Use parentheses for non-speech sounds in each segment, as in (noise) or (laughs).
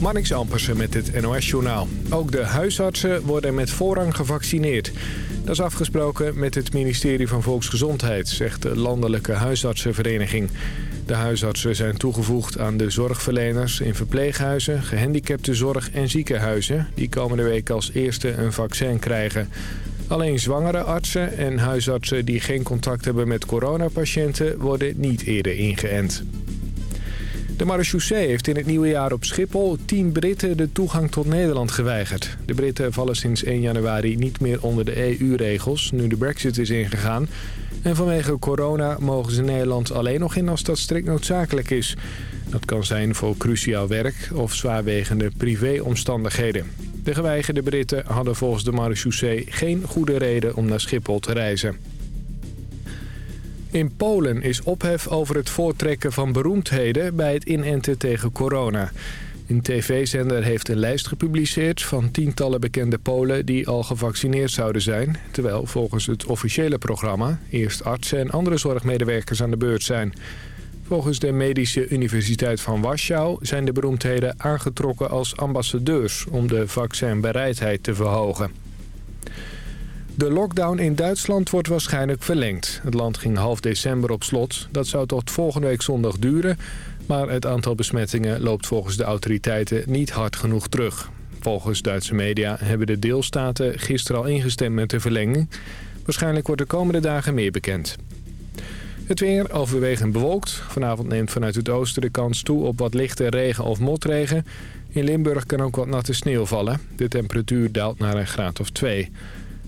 Marnix Ampersen met het NOS-journaal. Ook de huisartsen worden met voorrang gevaccineerd. Dat is afgesproken met het ministerie van Volksgezondheid, zegt de Landelijke Huisartsenvereniging. De huisartsen zijn toegevoegd aan de zorgverleners in verpleeghuizen, gehandicaptenzorg en ziekenhuizen... die komende week als eerste een vaccin krijgen. Alleen zwangere artsen en huisartsen die geen contact hebben met coronapatiënten worden niet eerder ingeënt. De marechaussee heeft in het nieuwe jaar op Schiphol 10 Britten de toegang tot Nederland geweigerd. De Britten vallen sinds 1 januari niet meer onder de EU-regels, nu de brexit is ingegaan. En vanwege corona mogen ze Nederland alleen nog in als dat strikt noodzakelijk is. Dat kan zijn voor cruciaal werk of zwaarwegende privéomstandigheden. De geweigerde Britten hadden volgens de marechaussee geen goede reden om naar Schiphol te reizen. In Polen is ophef over het voortrekken van beroemdheden bij het inenten tegen corona. Een tv-zender heeft een lijst gepubliceerd van tientallen bekende Polen die al gevaccineerd zouden zijn. Terwijl volgens het officiële programma eerst artsen en andere zorgmedewerkers aan de beurt zijn. Volgens de Medische Universiteit van Warschau zijn de beroemdheden aangetrokken als ambassadeurs om de vaccinbereidheid te verhogen. De lockdown in Duitsland wordt waarschijnlijk verlengd. Het land ging half december op slot. Dat zou tot volgende week zondag duren. Maar het aantal besmettingen loopt volgens de autoriteiten niet hard genoeg terug. Volgens Duitse media hebben de deelstaten gisteren al ingestemd met de verlenging. Waarschijnlijk wordt de komende dagen meer bekend. Het weer overwegend bewolkt. Vanavond neemt vanuit het oosten de kans toe op wat lichte regen of motregen. In Limburg kan ook wat natte sneeuw vallen. De temperatuur daalt naar een graad of 2.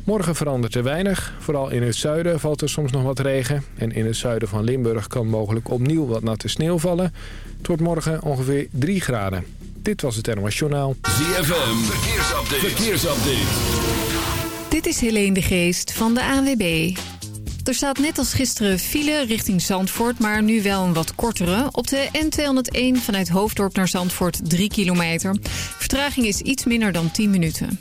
Morgen verandert er weinig. Vooral in het zuiden valt er soms nog wat regen. En in het zuiden van Limburg kan mogelijk opnieuw wat natte sneeuw vallen. Het wordt morgen ongeveer 3 graden. Dit was het NOS Journaal. ZFM, verkeersupdate. verkeersupdate. Dit is Helene de Geest van de ANWB. Er staat net als gisteren file richting Zandvoort, maar nu wel een wat kortere. Op de N201 vanuit Hoofddorp naar Zandvoort 3 kilometer. Vertraging is iets minder dan 10 minuten.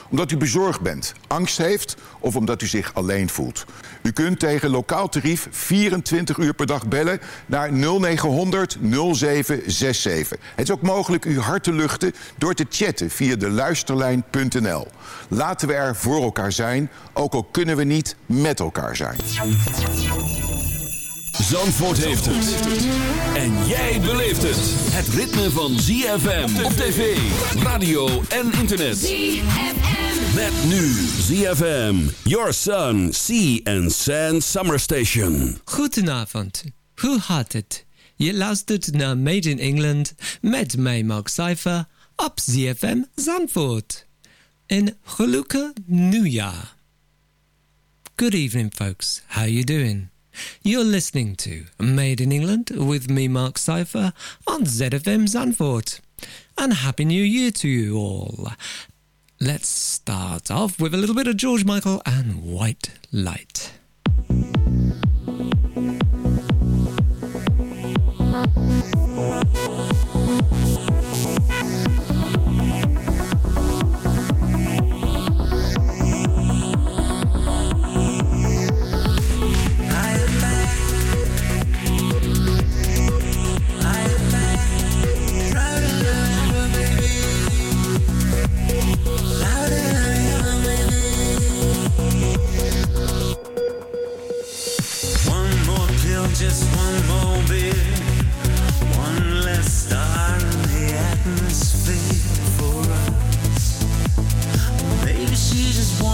Omdat u bezorgd bent, angst heeft of omdat u zich alleen voelt. U kunt tegen lokaal tarief 24 uur per dag bellen naar 0900 0767. Het is ook mogelijk uw hart te luchten door te chatten via de luisterlijn.nl. Laten we er voor elkaar zijn, ook al kunnen we niet met elkaar zijn. Zandvoort heeft het. En jij beleeft het. Het ritme van ZFM op tv, radio en internet. ZFM. Met nu ZFM, Your Sun, Sea and Sand Summer Station. Goedenavond, hoe gaat het? Je luistert naar Made in England met mij Mark Cypher op ZFM Zandvoort. En gelukkig nieuwjaar. Good evening folks, how you doing? You're listening to Made in England with me Mark Cypher on ZFM Zandvoort. And Happy New Year to you all. Let's start off with a little bit of George Michael and White Light.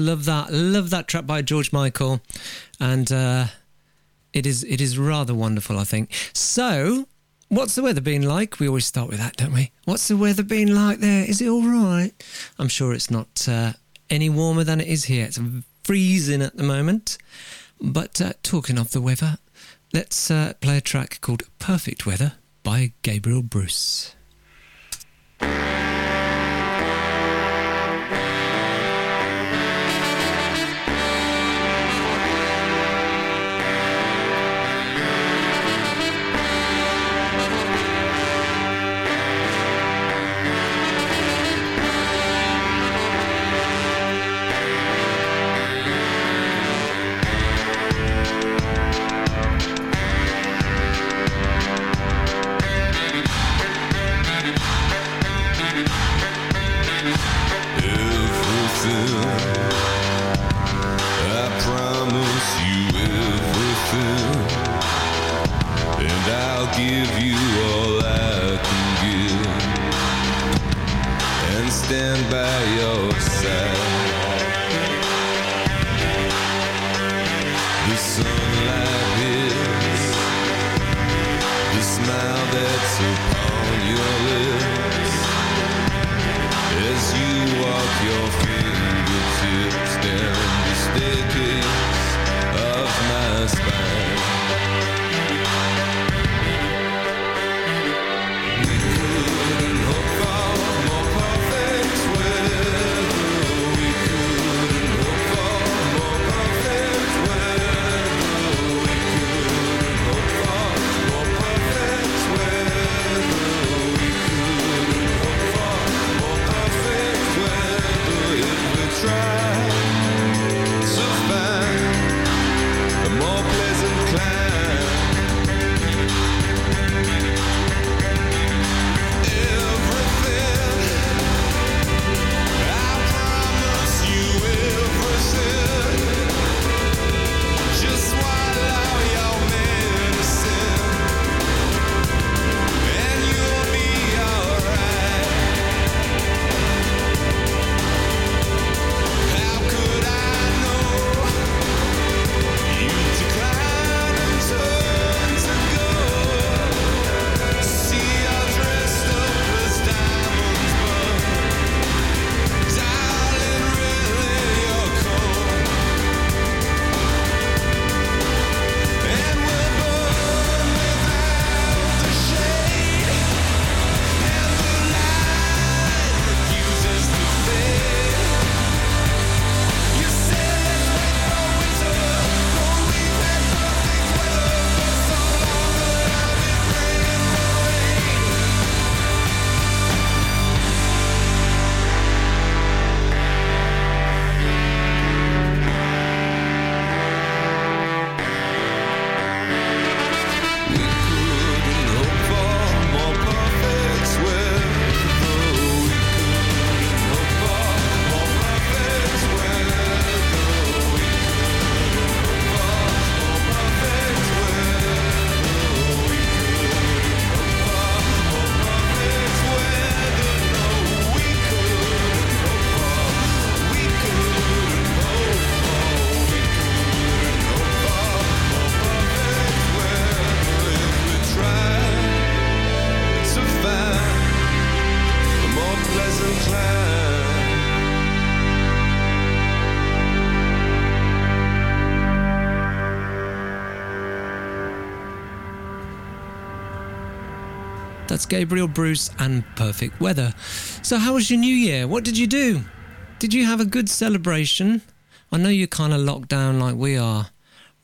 love that. Love that track by George Michael, and uh, it is it is rather wonderful, I think. So, what's the weather been like? We always start with that, don't we? What's the weather been like there? Is it all right? I'm sure it's not uh, any warmer than it is here. It's freezing at the moment. But uh, talking of the weather, let's uh, play a track called "Perfect Weather" by Gabriel Bruce. That's Gabriel Bruce and Perfect Weather. So, how was your new year? What did you do? Did you have a good celebration? I know you're kind of locked down like we are.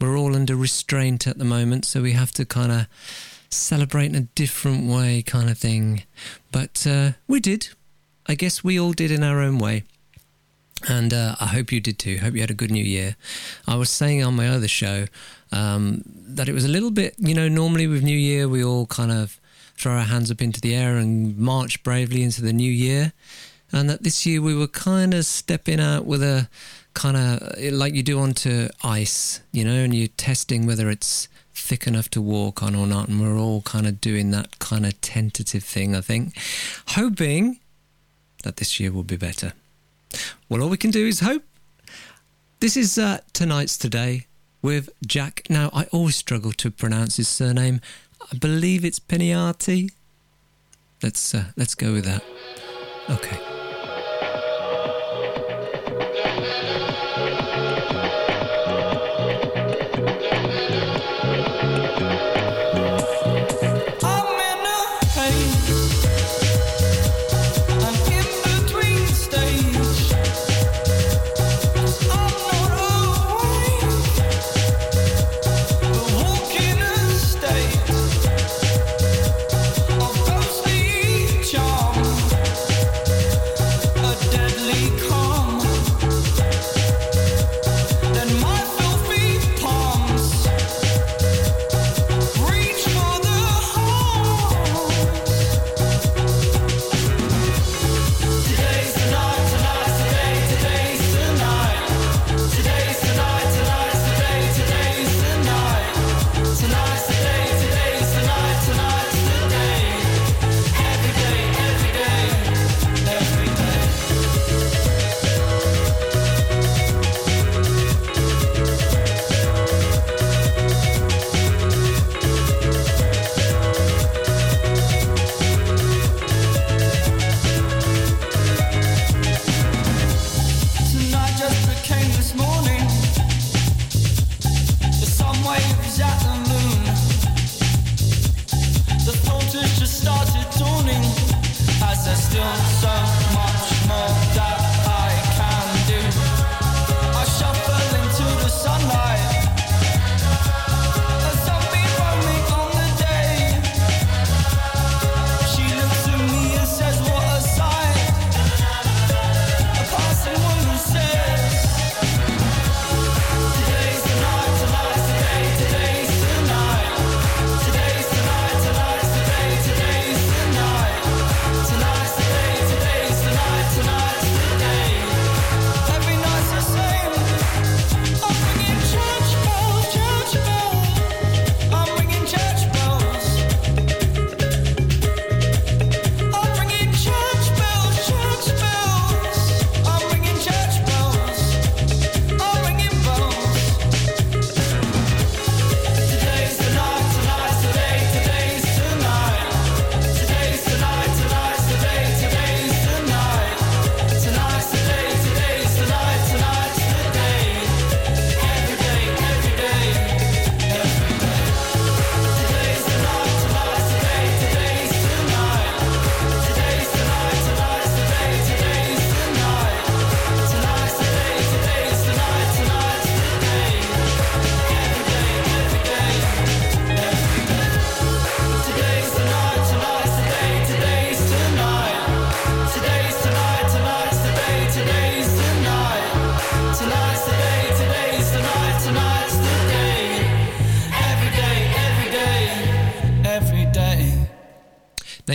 We're all under restraint at the moment, so we have to kind of celebrate in a different way, kind of thing. But uh, we did. I guess we all did in our own way. And uh, I hope you did too. Hope you had a good new year. I was saying on my other show um, that it was a little bit, you know, normally with New Year, we all kind of throw our hands up into the air and march bravely into the new year. And that this year we were kind of stepping out with a kind of like you do onto ice, you know, and you're testing whether it's thick enough to walk on or not. And we're all kind of doing that kind of tentative thing, I think, hoping that this year will be better. Well, all we can do is hope. This is uh, tonight's today with Jack. Now, I always struggle to pronounce his surname. I believe it's Peñate. Let's uh, let's go with that. Okay.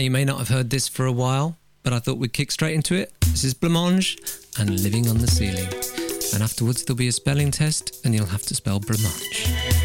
You may not have heard this for a while, but I thought we'd kick straight into it. This is Blancmange and Living on the Ceiling. And afterwards, there'll be a spelling test, and you'll have to spell Blancmange.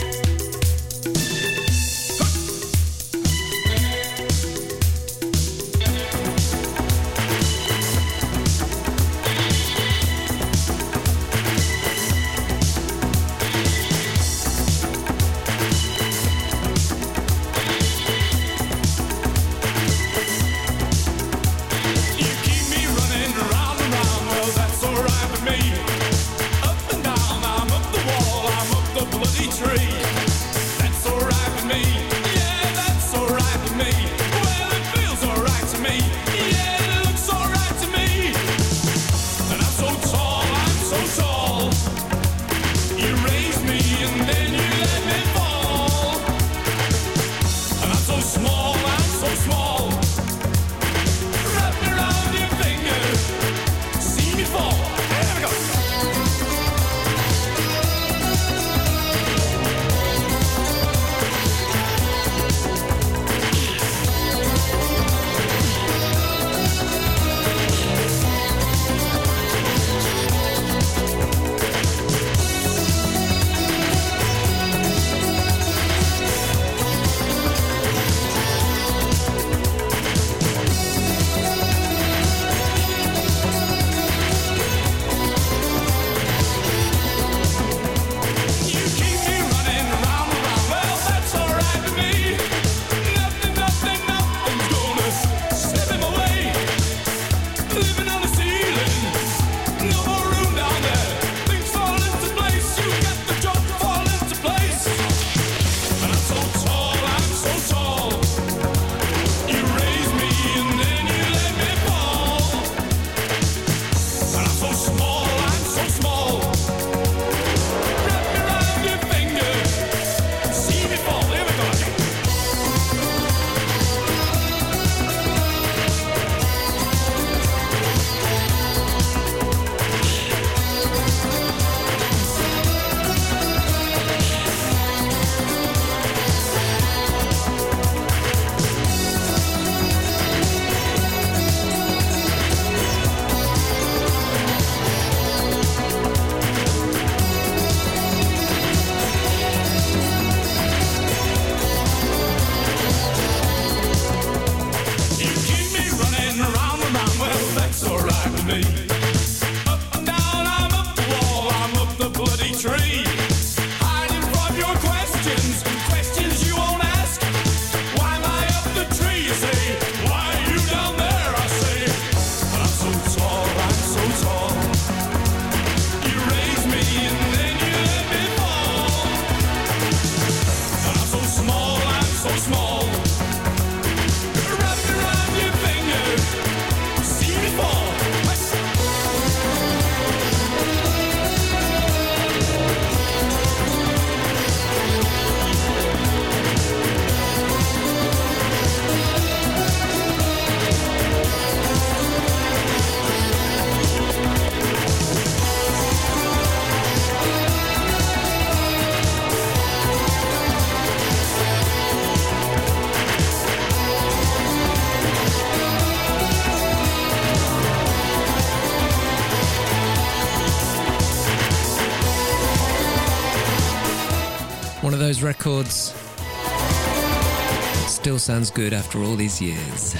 Still sounds good after all these years.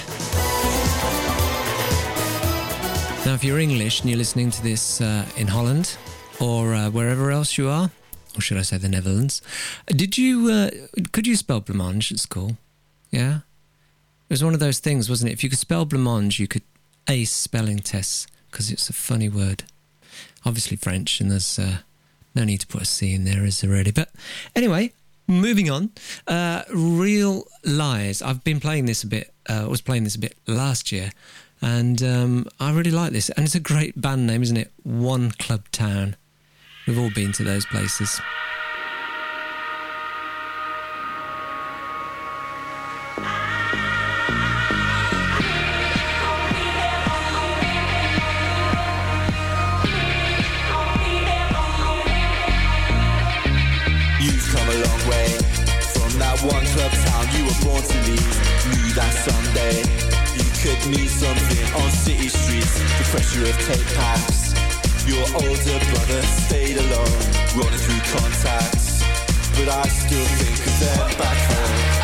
Now, if you're English and you're listening to this uh, in Holland or uh, wherever else you are, or should I say the Netherlands, did you uh, could you spell blancmange at school? Yeah, it was one of those things, wasn't it? If you could spell blancmange, you could ace spelling tests because it's a funny word. Obviously French, and there's uh, no need to put a C in there, is there really? But anyway, moving on. Uh, Real Lies. I've been playing this a bit. Uh, I was playing this a bit last year, and um, I really like this. And it's a great band name, isn't it? One Club Town. We've all been to those places. Born to leave. Knew that someday you could meet something on city streets. The pressure of tape packs. Your older brother stayed alone, running through contacts. But I still think of them back home.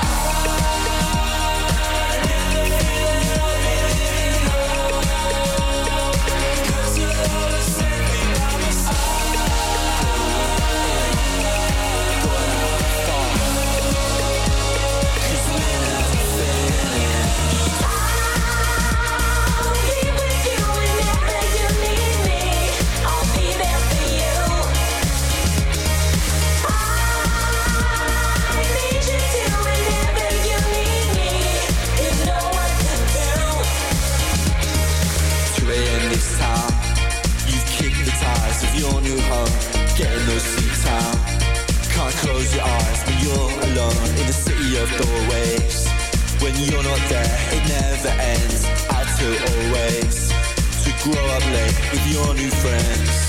You're not there, it never ends. Out to always to grow up late with your new friends.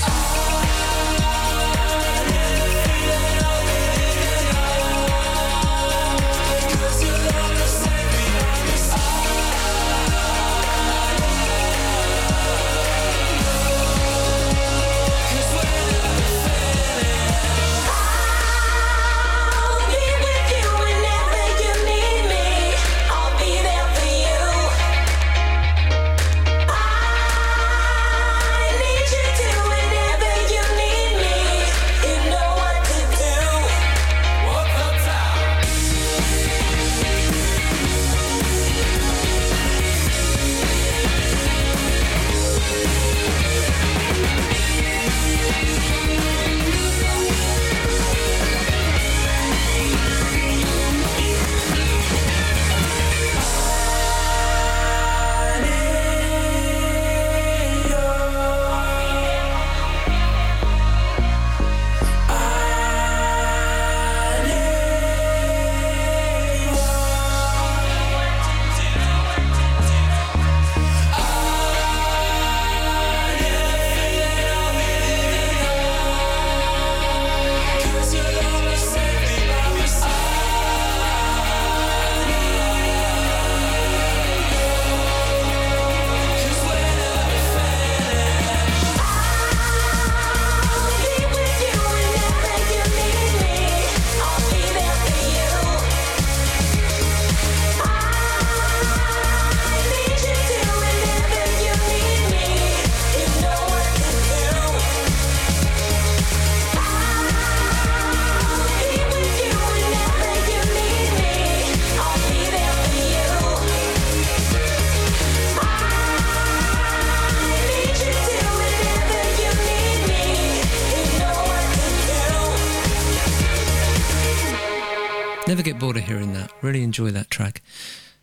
Get bored of hearing that. Really enjoy that track.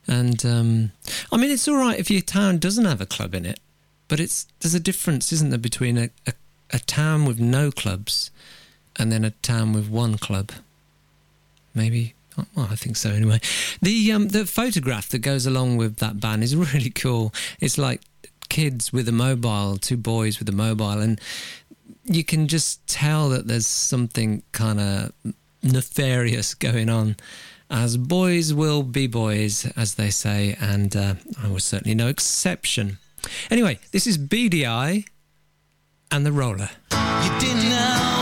And um, I mean, it's all right if your town doesn't have a club in it, but it's there's a difference, isn't there, between a, a, a town with no clubs and then a town with one club. Maybe. Well, I think so anyway. The um, the photograph that goes along with that band is (laughs) really cool. It's like kids with a mobile, two boys with a mobile, and you can just tell that there's something kind of nefarious going on. As boys will be boys, as they say, and uh, I was certainly no exception. Anyway, this is Beady Eye and the roller. You didn't know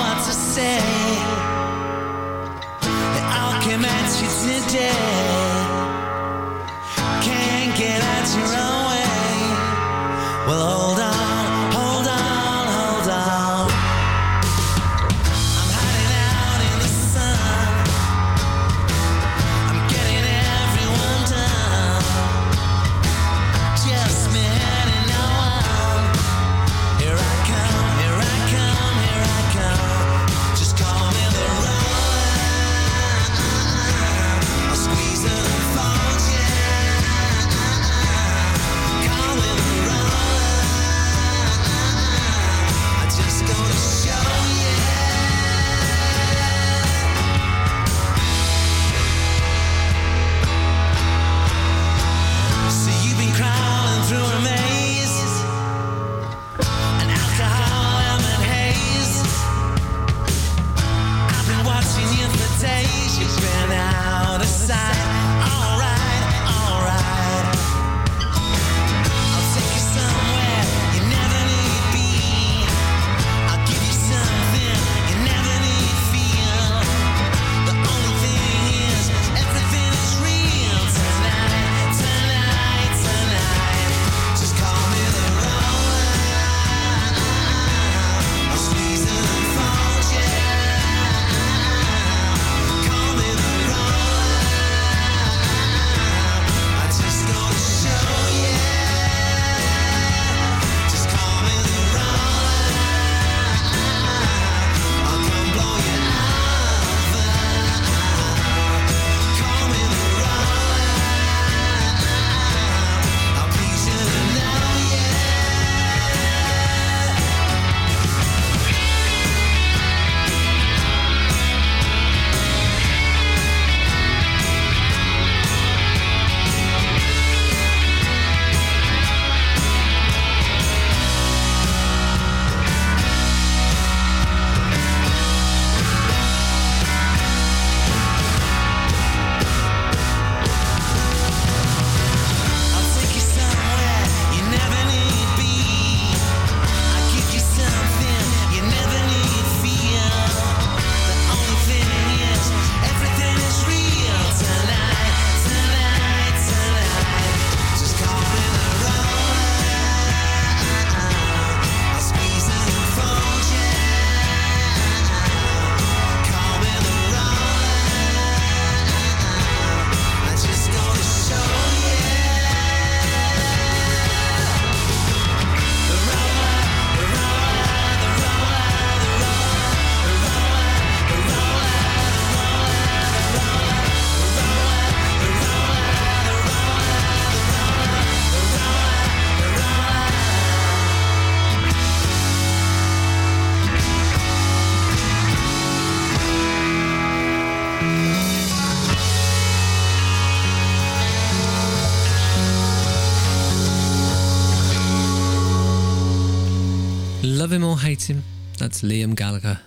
Him that's Liam Gallagher.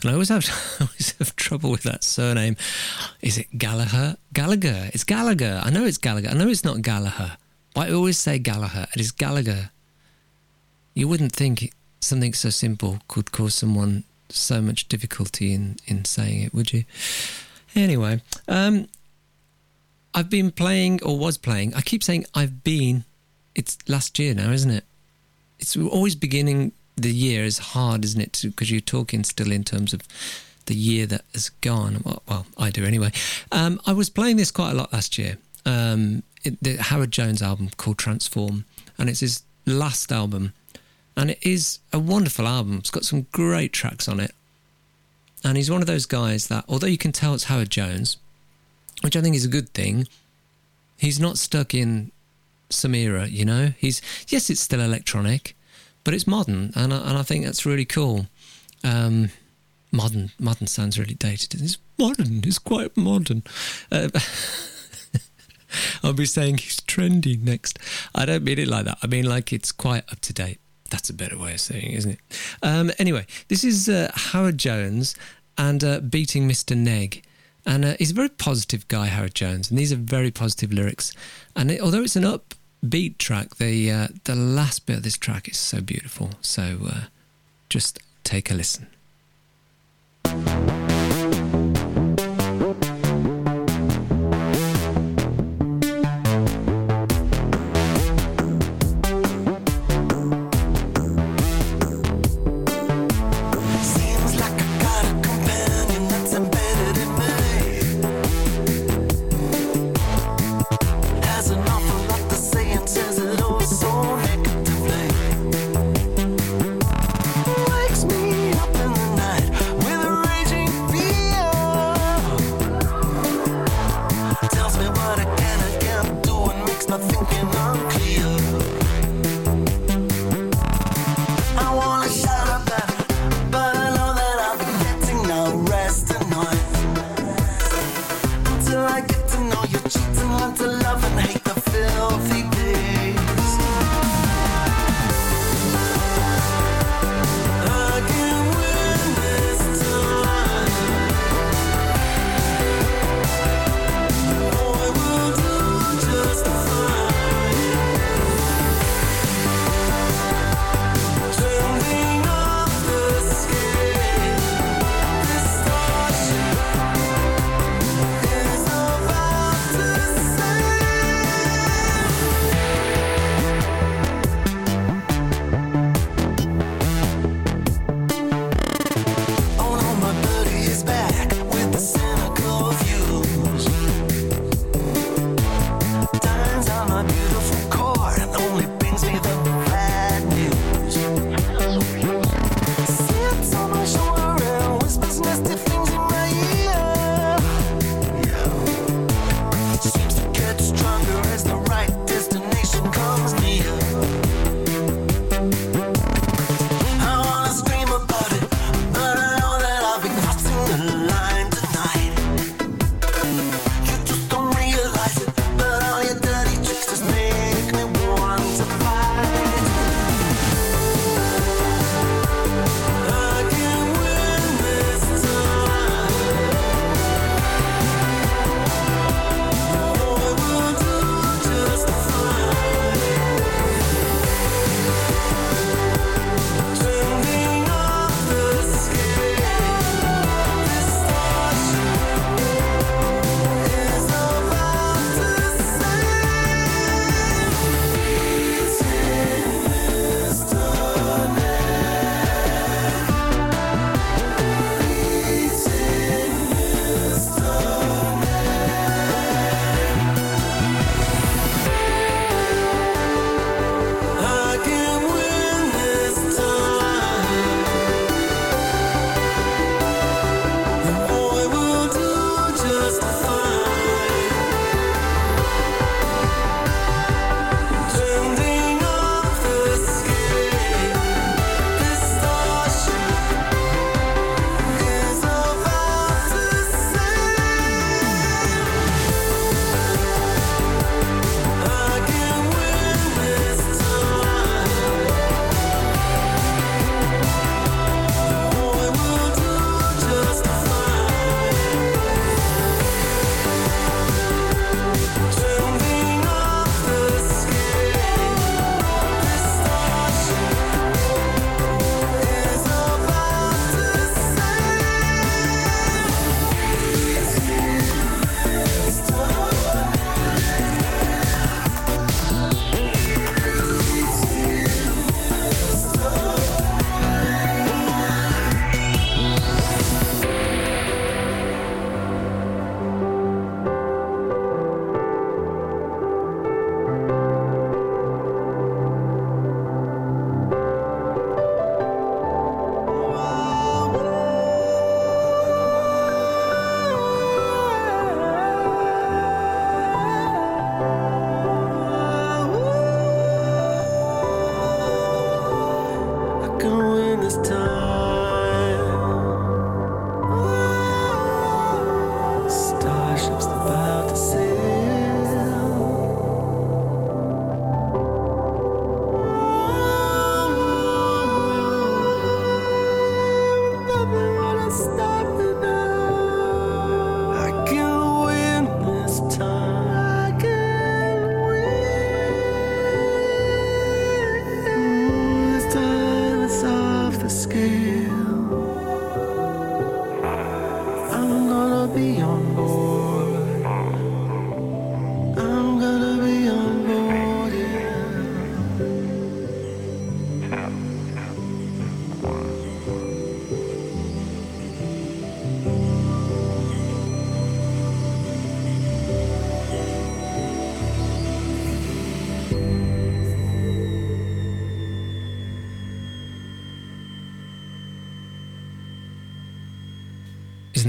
And I always have, (laughs) always have trouble with that surname. Is it Gallagher? Gallagher. It's Gallagher. I know it's Gallagher. I know it's not Gallagher. But I always say Gallagher. It is Gallagher. You wouldn't think something so simple could cause someone so much difficulty in, in saying it, would you? Anyway, um, I've been playing, or was playing, I keep saying I've been. It's last year now, isn't it? It's always beginning the year is hard, isn't it? Because you're talking still in terms of the year that has gone. Well, well I do anyway. Um, I was playing this quite a lot last year. Um, it, the Howard Jones album called Transform, and it's his last album, and it is a wonderful album. It's got some great tracks on it, and he's one of those guys that, although you can tell it's Howard Jones, which I think is a good thing, he's not stuck in some era, you know. He's yes, it's still electronic, but it's modern, and I, and I think that's really cool. Um, modern, modern sounds really dated. It's modern. It's quite modern. Uh, (laughs) I'll be saying he's trendy next. I don't mean it like that. I mean like it's quite up to date. That's a better way of saying it, isn't it? Um, anyway, this is uh, Howard Jones and uh, beating Mr. Neg. And uh, he's a very positive guy, Howard Jones, and these are very positive lyrics. And it, although it's an upbeat track, the uh, the last bit of this track is so beautiful. So uh, just take a listen.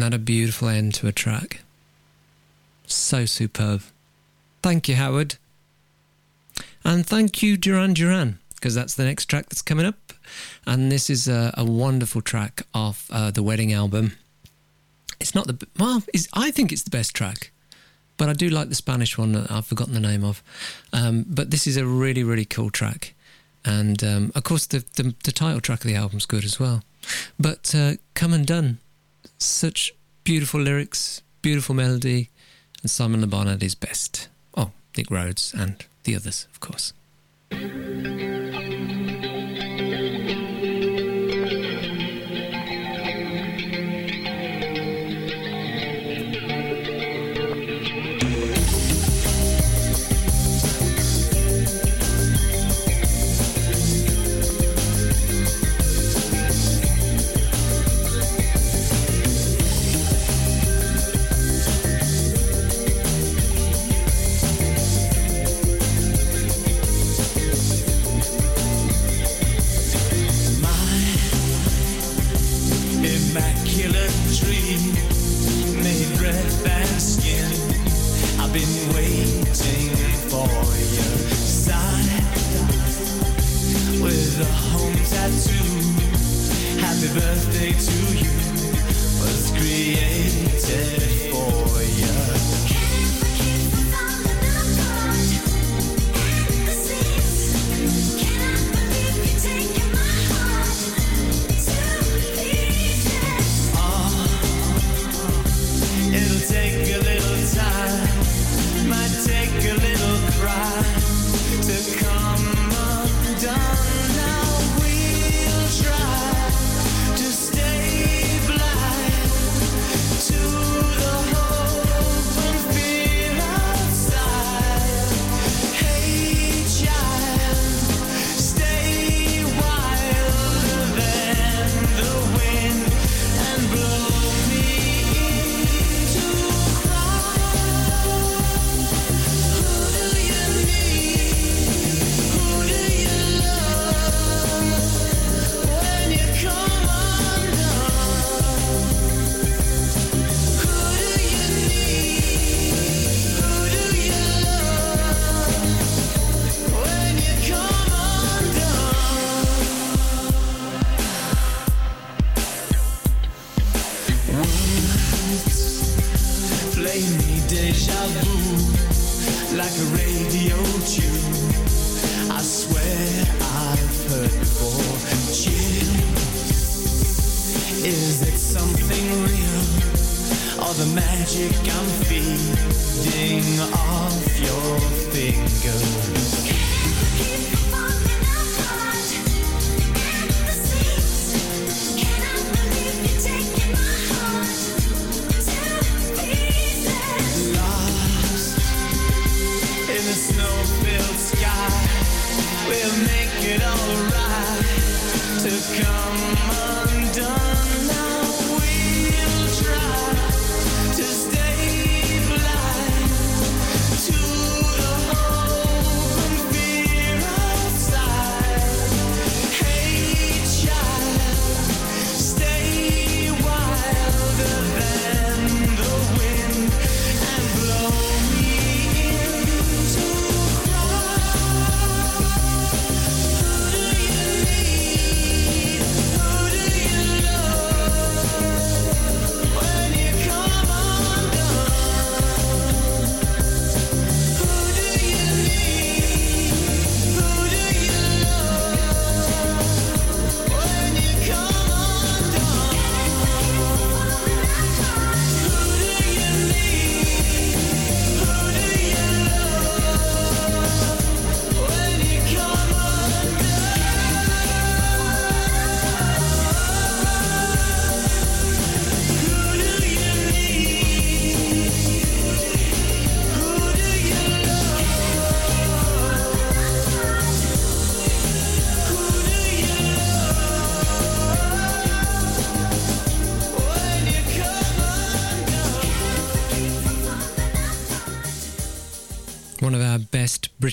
That a beautiful end to a track? So superb. Thank you, Howard. And thank you, Duran Duran, because that's the next track that's coming up. And this is a, a wonderful track off uh, the wedding album. It's not the well. I think it's the best track, but I do like the Spanish one that I've forgotten the name of. Um, but this is a really, really cool track, and um, of course the, the the title track of the album's good as well. But uh, "Come Undone," such beautiful lyrics, beautiful melody, and Simon Le Bon at his best. Oh, Nick Rhodes and the others, of course.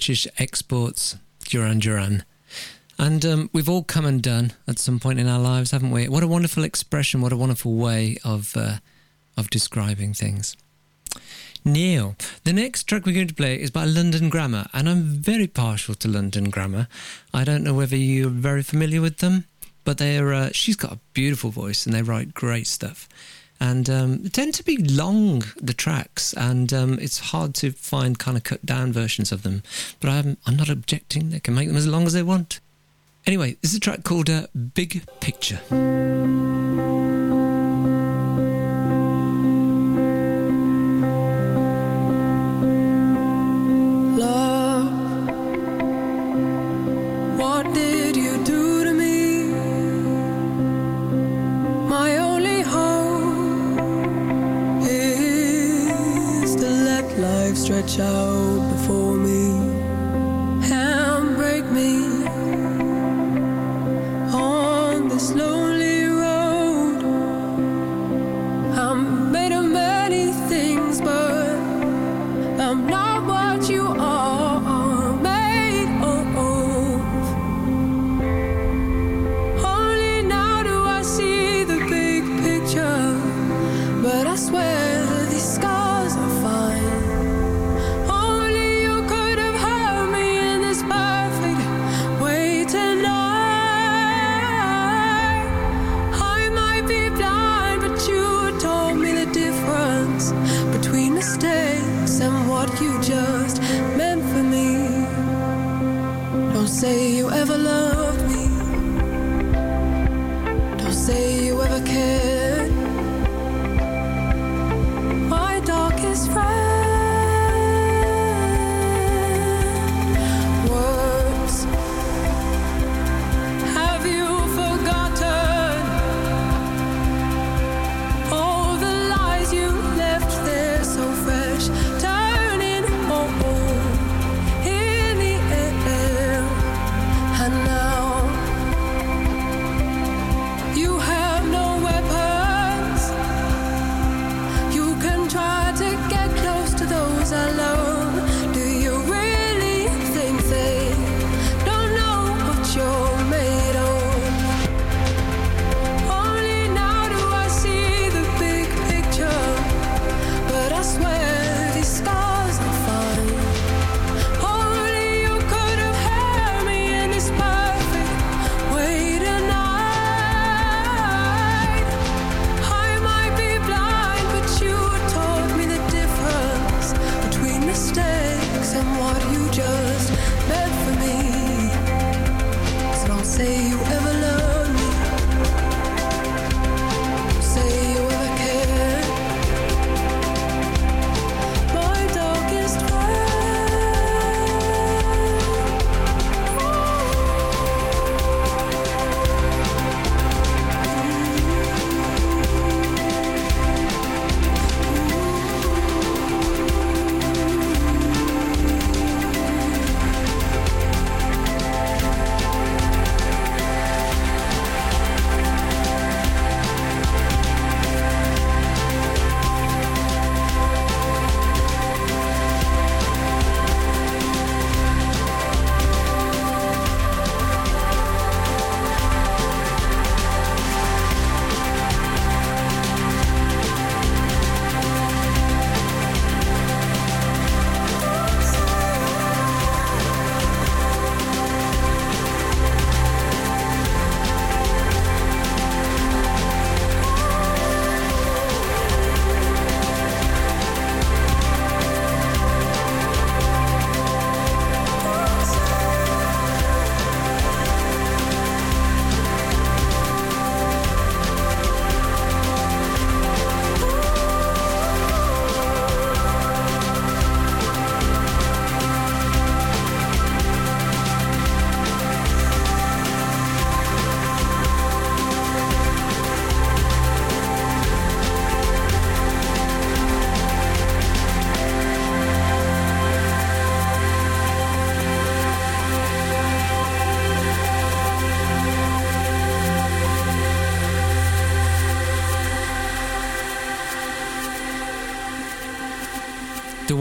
British exports, Duran Duran. And um, we've all come undone at some point in our lives, haven't we? What a wonderful expression, what a wonderful way of uh, of describing things. Neil, the next track we're going to play is by London Grammar, and I'm very partial to London Grammar. I don't know whether you're very familiar with them, but they're uh, she's got a beautiful voice and they write great stuff. And um, tend to be long, the tracks, and um, it's hard to find kind of cut down versions of them. But I'm, I'm not objecting, they can make them as long as they want. Anyway, this is a track called uh, Big Picture. Stretch out before me and break me on this lonely road. I'm made of many things, but I'm not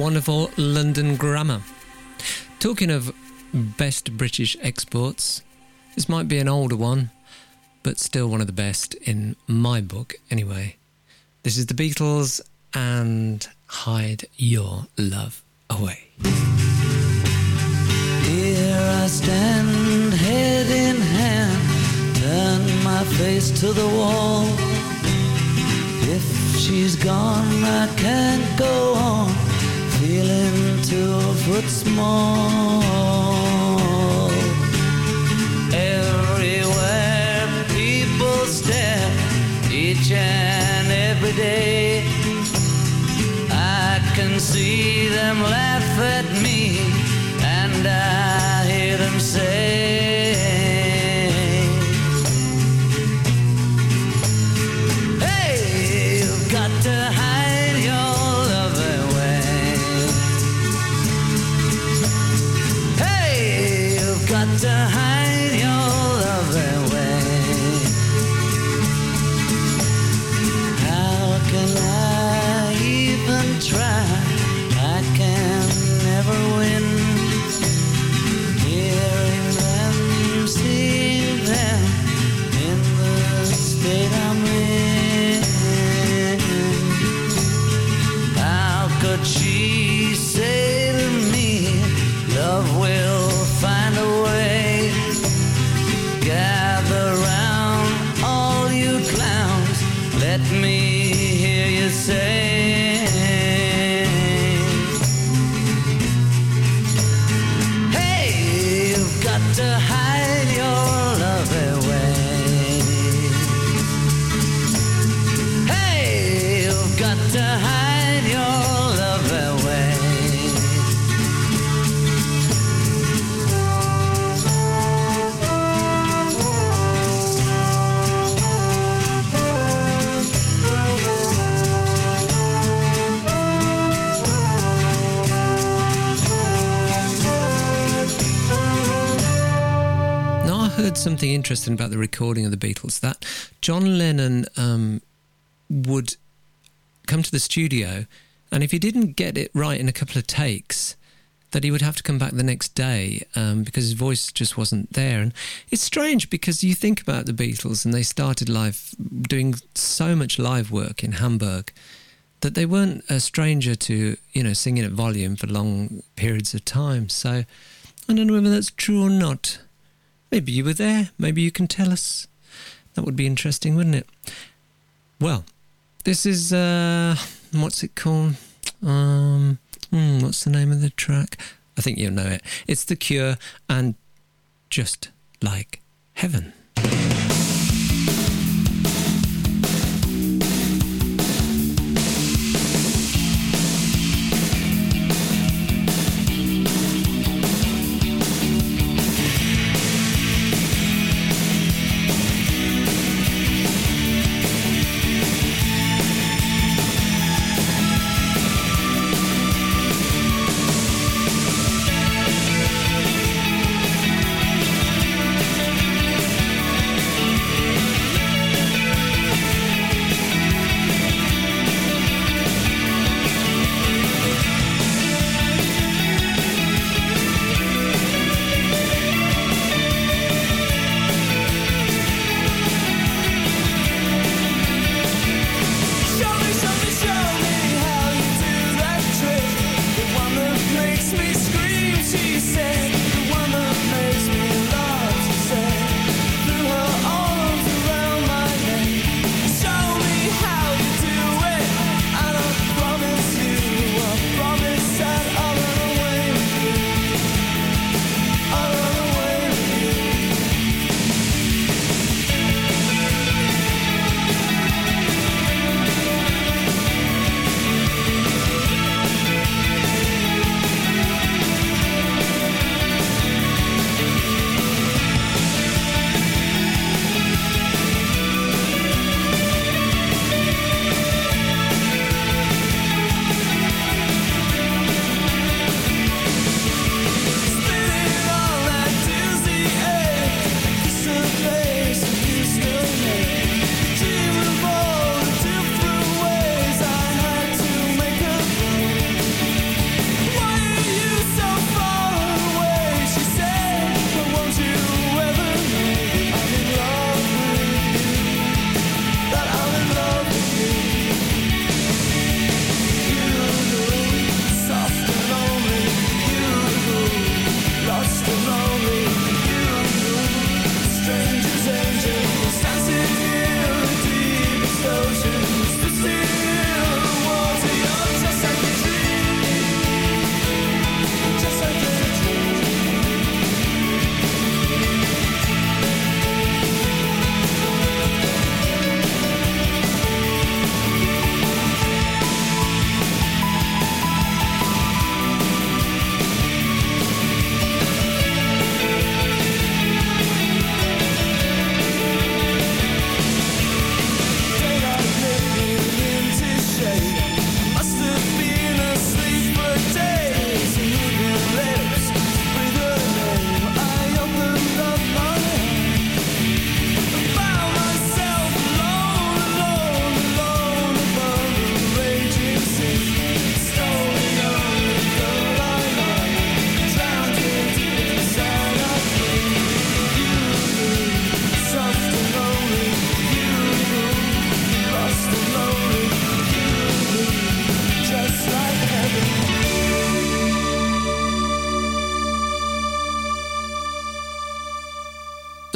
wonderful London Grammar. Talking of best British exports, this might be an older one, but still one of the best in my book, anyway. This is the Beatles and Hide Your Love Away. Here I stand, head in hand, turn my face to the wall. If she's gone, I can't go on, feeling two foot small. Everywhere people stare, each and every day. I can see them laugh at me, and I hear them say, something interesting about the recording of the Beatles that John Lennon um, would come to the studio, and if he didn't get it right in a couple of takes, that he would have to come back the next day um, because his voice just wasn't there. And it's strange because you think about the Beatles and they started live doing so much live work in Hamburg that they weren't a stranger to, you know, singing at volume for long periods of time. So I don't know whether that's true or not. Maybe you were there. Maybe you can tell us. That would be interesting, wouldn't it? Well, this is uh, what's it called? Um, hmm, what's the name of the track? I think you'll know it. It's The Cure and Just Like Heaven.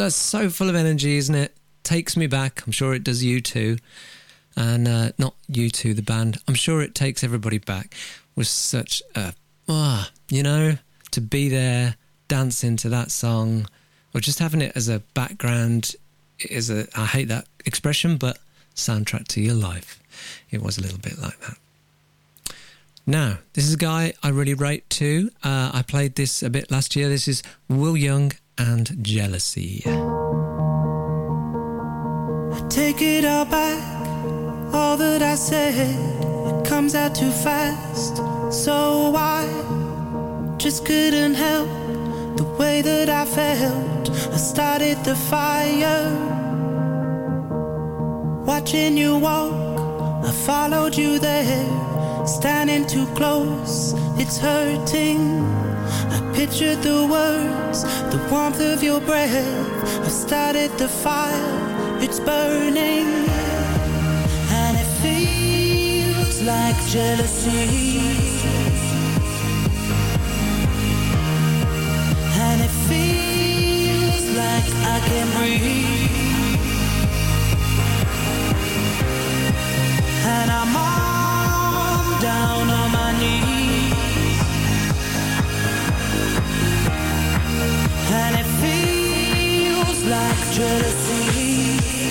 That's so full of energy, isn't it? Takes me back. I'm sure it does you too. And uh, not you two, the band. I'm sure it takes everybody back. Was such a, ah, you know, to be there, dancing to that song, or just having it as a background is a. I hate that expression, but soundtrack to your life. It was a little bit like that. Now, this is a guy I really rate too. Uh, I played this a bit last year. This is Will Young and Jealousy. I take it all back, all that I said. It comes out too fast, so I just couldn't help the way that I felt. I started the fire, watching you walk. I followed you there, standing too close. It's hurting. I pictured the words, the warmth of your breath. I've started the fire, it's burning. And it feels like jealousy. And it feels like I can breathe. And I'm all down on my knees. And it feels like jealousy.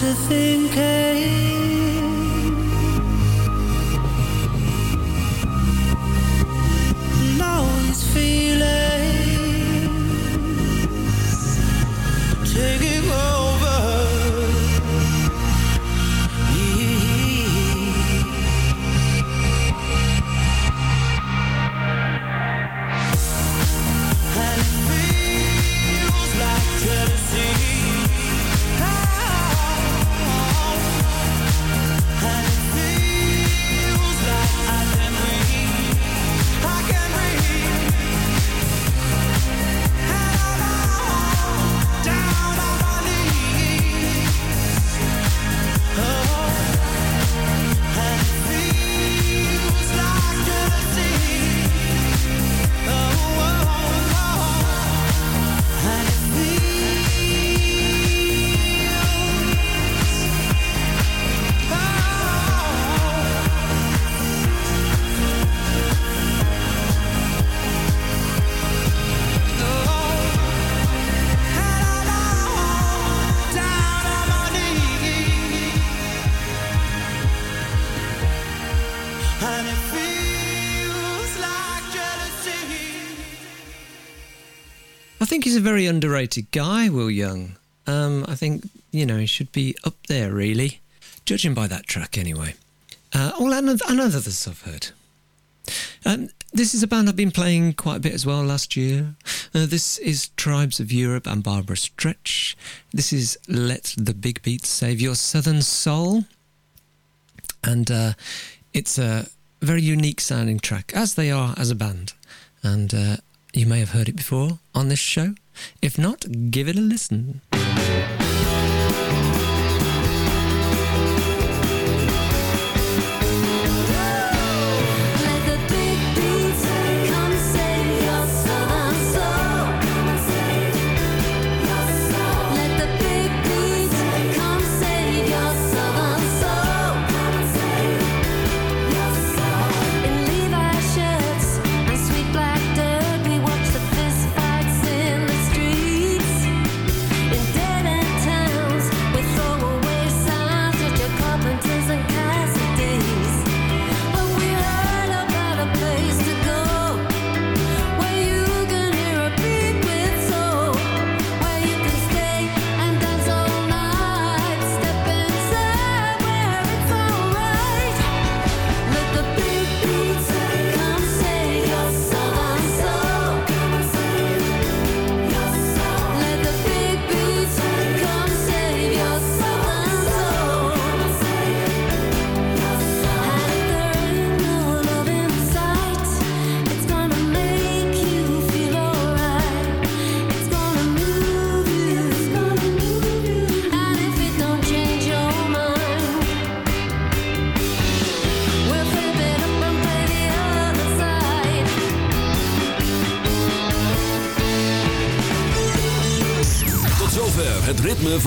Tired of thinking. Think he's a very underrated guy, Will Young. Um, I think, you know, he should be up there, really. Judging by that track, anyway. Uh, oh, and, and other stuff I've heard. Um, this is a band I've been playing quite a bit as well last year. Uh, this is Tribes of Europe and Barbara Stretch. This is Let the Big Beat Save Your Southern Soul. And uh, it's a very unique sounding track, as they are as a band. And uh, you may have heard it before on this show. If not, give it a listen.